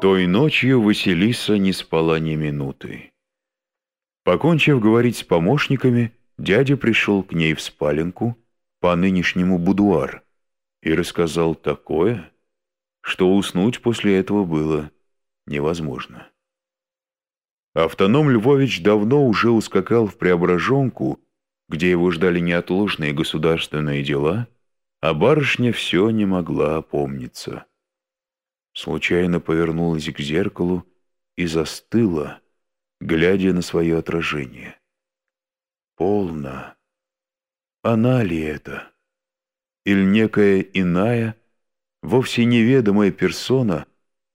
Той ночью Василиса не спала ни минуты. Покончив говорить с помощниками, дядя пришел к ней в спаленку, по нынешнему будуар, и рассказал такое, что уснуть после этого было невозможно. Автоном Львович давно уже ускакал в Преображенку, где его ждали неотложные государственные дела, а барышня все не могла опомниться случайно повернулась к зеркалу и застыла, глядя на свое отражение. Полно. Она ли это? Или некая иная, вовсе неведомая персона,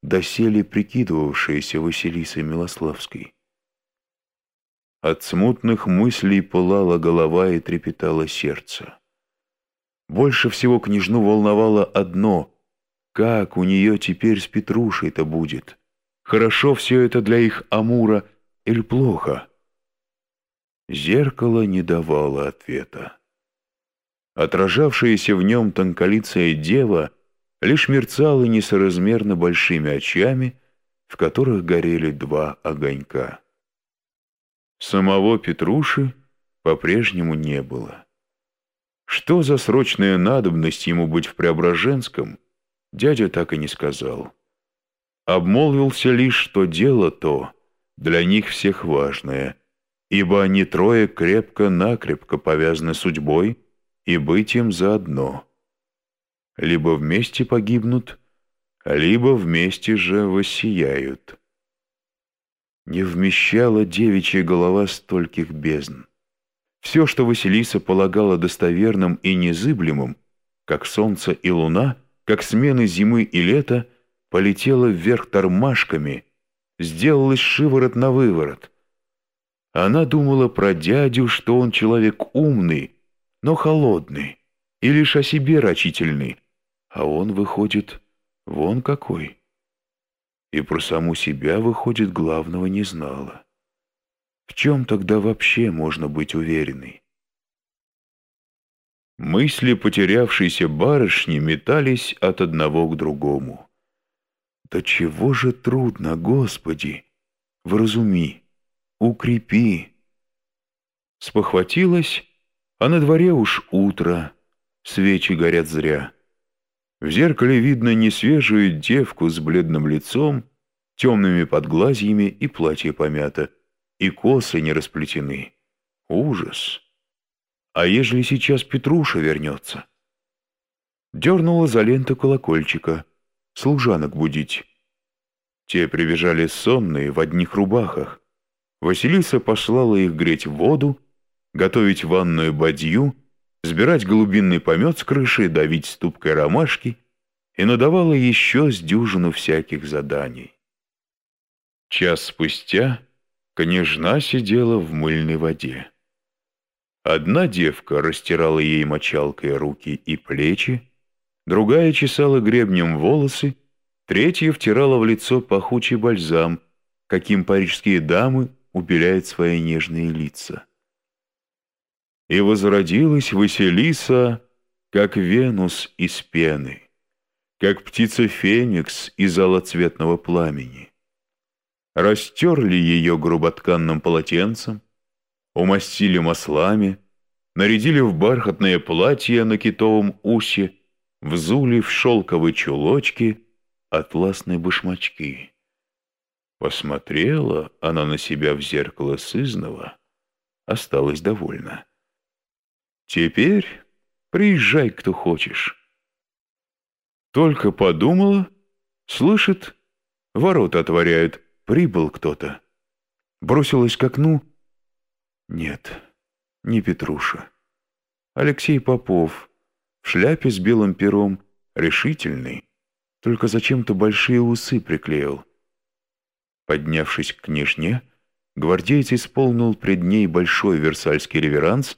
доселе прикидывавшаяся Василисой Милославской? От смутных мыслей пылала голова и трепетало сердце. Больше всего княжну волновало одно — как у нее теперь с Петрушей-то будет? Хорошо все это для их Амура или плохо? Зеркало не давало ответа. Отражавшаяся в нем тонколицая дева лишь мерцала несоразмерно большими очами, в которых горели два огонька. Самого Петруши по-прежнему не было. Что за срочная надобность ему быть в Преображенском — дядя так и не сказал. Обмолвился лишь, что дело то для них всех важное, ибо они трое крепко-накрепко повязаны судьбой и быть им заодно. Либо вместе погибнут, либо вместе же воссияют. Не вмещала девичья голова стольких бездн. Все, что Василиса полагала достоверным и незыблемым, как солнце и луна — как смены зимы и лета, полетела вверх тормашками, сделалась шиворот на выворот. Она думала про дядю, что он человек умный, но холодный и лишь о себе рачительный, а он, выходит, вон какой. И про саму себя, выходит, главного не знала. В чем тогда вообще можно быть уверенной? Мысли потерявшейся барышни метались от одного к другому. «Да чего же трудно, Господи! Вразуми, укрепи!» Спохватилась, а на дворе уж утро, свечи горят зря. В зеркале видно несвежую девку с бледным лицом, темными подглазьями и платье помято, и косы не расплетены. Ужас! А ежели сейчас Петруша вернется? Дернула за ленту колокольчика, служанок будить. Те прибежали сонные, в одних рубахах. Василиса послала их греть воду, готовить ванную бадью, сбирать голубинный помет с крыши, давить ступкой ромашки и надавала еще с дюжину всяких заданий. Час спустя княжна сидела в мыльной воде. Одна девка растирала ей мочалкой руки и плечи, другая чесала гребнем волосы, третья втирала в лицо пахучий бальзам, каким парижские дамы убеляют свои нежные лица. И возродилась Василиса, как Венус из пены, как птица Феникс из алоцветного пламени. Растерли ее груботканным полотенцем, умастили маслами, нарядили в бархатное платье на китовом усе, взули в шелковые чулочки, атласные башмачки. Посмотрела она на себя в зеркало сызного, осталась довольна. Теперь приезжай, кто хочешь. Только подумала, слышит, ворота отворяют, прибыл кто-то. Бросилась к окну — нет, не Петруша. Алексей Попов, в шляпе с белым пером, решительный, только зачем-то большие усы приклеил. Поднявшись к княжне, гвардеец исполнил пред ней большой версальский реверанс,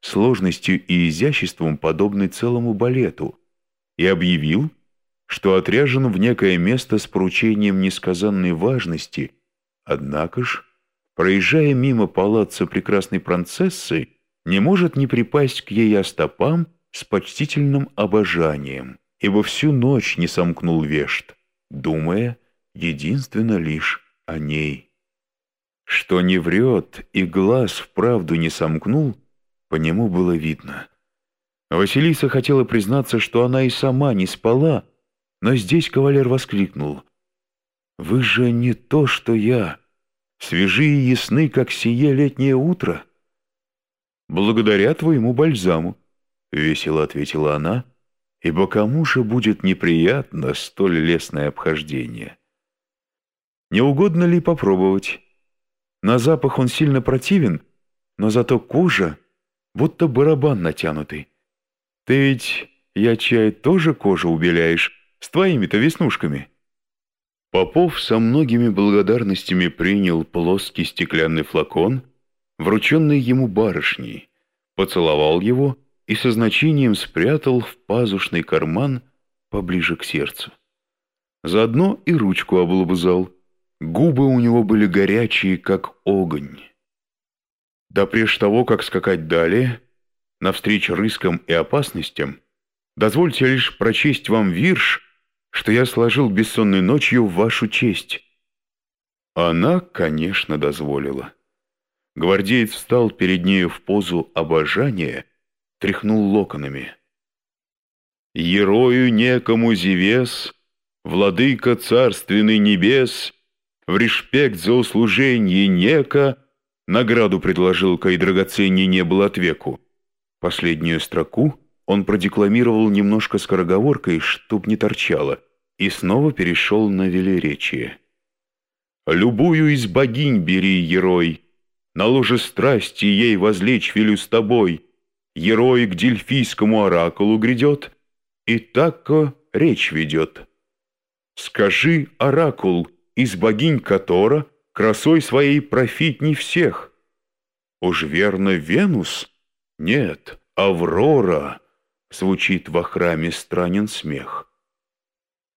сложностью и изяществом подобный целому балету, и объявил, что отряжен в некое место с поручением несказанной важности, однако ж проезжая мимо палаца прекрасной принцессы, не может не припасть к ее стопам с почтительным обожанием, ибо всю ночь не сомкнул вешт, думая, единственно лишь о ней. Что не врет и глаз вправду не сомкнул, по нему было видно. Василиса хотела признаться, что она и сама не спала, но здесь кавалер воскликнул. «Вы же не то, что я, свежи и ясны, как сие летнее утро». «Благодаря твоему бальзаму», — весело ответила она, «ибо кому же будет неприятно столь лесное обхождение?» «Не угодно ли попробовать?» На запах он сильно противен, но зато кожа, будто барабан натянутый. Ты ведь, я чай, тоже кожу убеляешь с твоими-то веснушками. Попов со многими благодарностями принял плоский стеклянный флакон, врученный ему барышней, поцеловал его и со значением спрятал в пазушный карман поближе к сердцу. Заодно и ручку облобызал — Губы у него были горячие, как огонь. Да прежде того, как скакать далее, навстречу рискам и опасностям, дозвольте лишь прочесть вам вирш, что я сложил бессонной ночью в вашу честь. Она, конечно, дозволила. Гвардеец встал перед нею в позу обожания, тряхнул локонами. «Ерою некому зевес, владыка царственный небес, в респект за услужение нека награду предложил, кай драгоценней не был от веку. Последнюю строку он продекламировал немножко скороговоркой, чтоб не торчало, и снова перешел на велеречие. «Любую из богинь бери, герой, на ложе страсти ей возлечь велю с тобой. Герой к дельфийскому оракулу грядет, и так-ко речь ведет. Скажи, оракул, — из богинь Котора красой своей профит не всех. Уж верно Венус? Нет, Аврора, звучит во храме странен смех.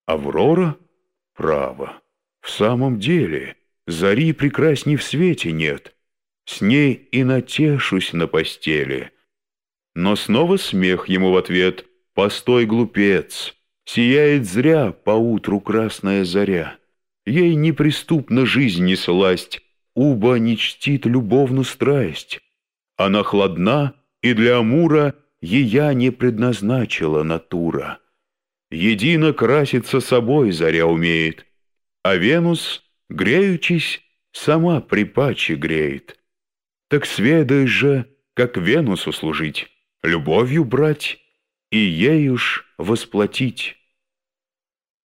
Аврора? Право. В самом деле, зари прекрасней в свете нет. С ней и натешусь на постели. Но снова смех ему в ответ. Постой, глупец, сияет зря поутру красная заря. Ей неприступна жизнь не сласть, Уба не чтит любовну страсть. Она хладна, и для Амура Ея не предназначила натура. Едино краситься собой заря умеет, А Венус, греючись, сама при паче греет. Так сведай же, как Венусу служить, Любовью брать и ей уж восплатить.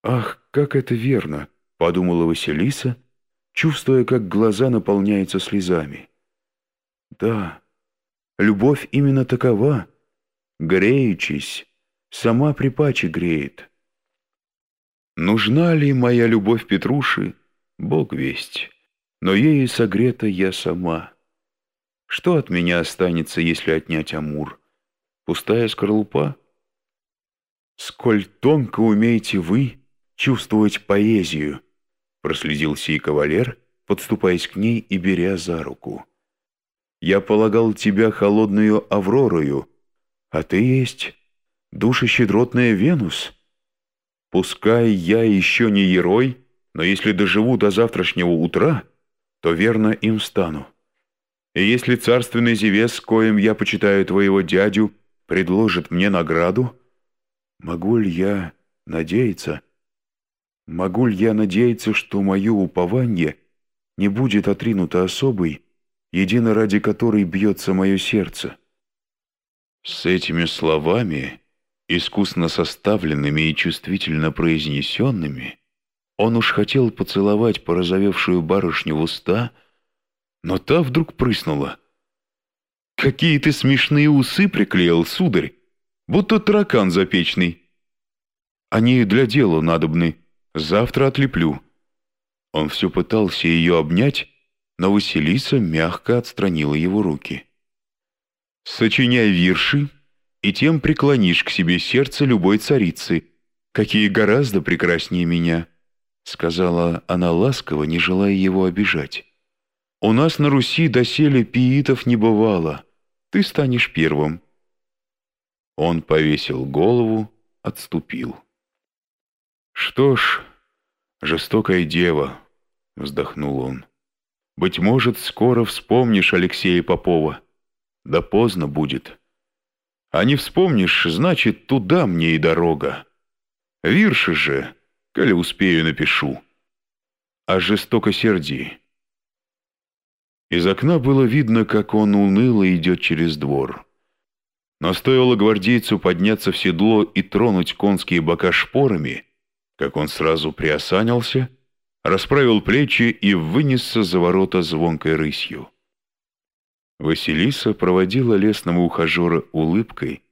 Ах, как это верно! подумала Василиса, чувствуя, как глаза наполняются слезами. Да, любовь именно такова, греючись, сама при паче греет. Нужна ли моя любовь Петруши, Бог весть, но ею согрета я сама. Что от меня останется, если отнять Амур? Пустая скорлупа? Сколь тонко умеете вы чувствовать поэзию, проследил сей кавалер, подступаясь к ней и беря за руку. «Я полагал тебя холодную Авророю, а ты есть душещедротная Венус. Пускай я еще не герой, но если доживу до завтрашнего утра, то верно им стану. И если царственный Зевес, коим я почитаю твоего дядю, предложит мне награду, могу ли я надеяться, Могу ли я надеяться, что мое упование не будет отринуто особой, едино ради которой бьется мое сердце? С этими словами, искусно составленными и чувствительно произнесенными, он уж хотел поцеловать порозовевшую барышню в уста, но та вдруг прыснула. «Какие ты смешные усы приклеил, сударь, будто таракан запечный. Они для дела надобны». Завтра отлеплю». Он все пытался ее обнять, но Василиса мягко отстранила его руки. «Сочиняй вирши, и тем преклонишь к себе сердце любой царицы, какие гораздо прекраснее меня», сказала она ласково, не желая его обижать. «У нас на Руси доселе пиитов не бывало. Ты станешь первым». Он повесил голову, отступил. Что ж, «Жестокая дева», — вздохнул он. «Быть может, скоро вспомнишь Алексея Попова. Да поздно будет. А не вспомнишь, значит, туда мне и дорога. Вирши же, коли успею, напишу. О жестокосердии». Из окна было видно, как он уныло идет через двор. Но стоило гвардейцу подняться в седло и тронуть конские бока шпорами, как он сразу приосанился, расправил плечи и вынесся за ворота звонкой рысью. Василиса проводила лесного ухажера улыбкой,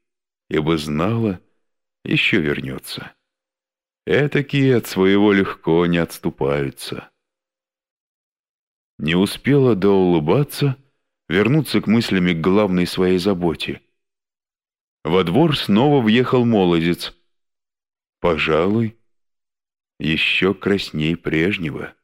ибо знала, еще вернется. Этакие от своего легко не отступаются. Не успела доулыбаться, вернуться к мыслями к главной своей заботе — во двор снова въехал молодец. Пожалуй, еще красней прежнего.